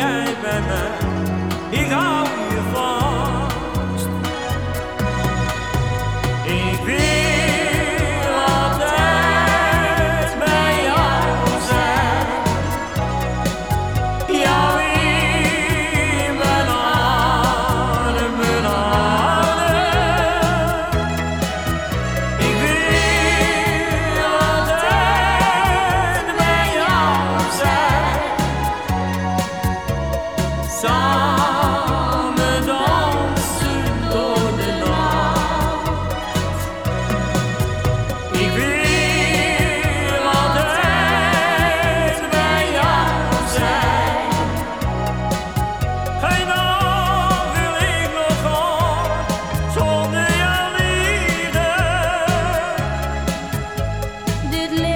ay bana did live.